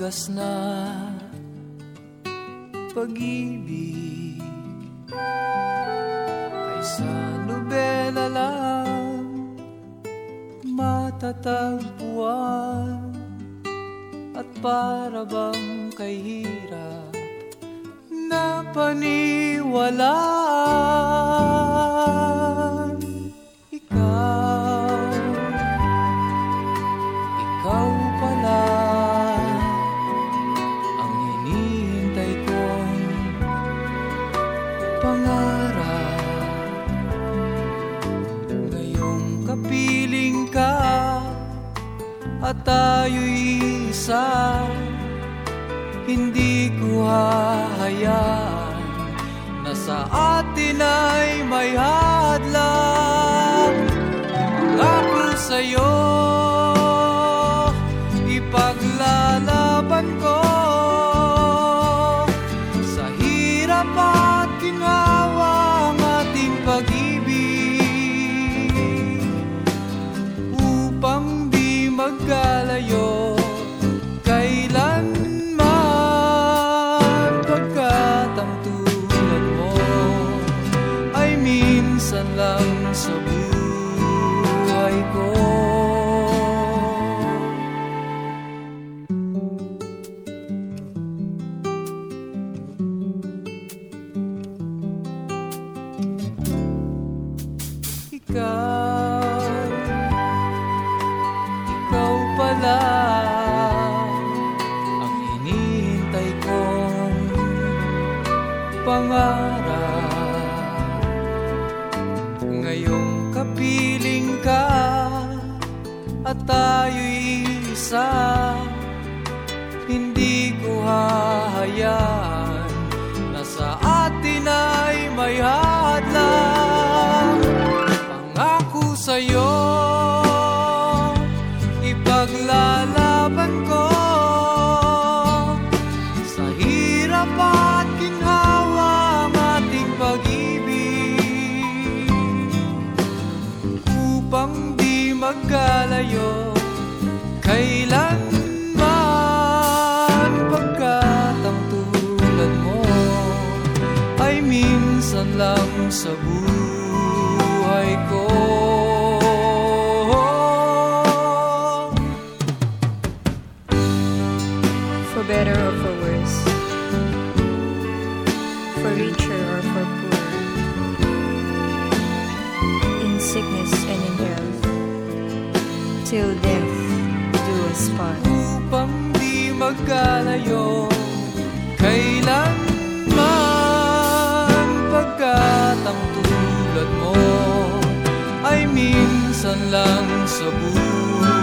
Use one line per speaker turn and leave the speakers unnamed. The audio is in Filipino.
wagas na pag-ibig. Ay sa nobela lang matatagpuan. At para bang kay hirap na paniwalaan pangarap ngayong kapiling ka at tayo'y isa. Hindi ko hahayaan na sa atin ay may hadlang. Pangako sa'yo Pagkat ang tulad mo. Ay minsan lang sa buhay pangarap. Ngayong kapiling ka At tayo'y isa Hindi ko hahayaan di magkalayo Kailanman Pagkat ang tulad mo Ay minsan lang sa buhay
till death do us part.
upang di magkalayo Kailanman pagkat ang tulad mo Ay minsan lang sa buhay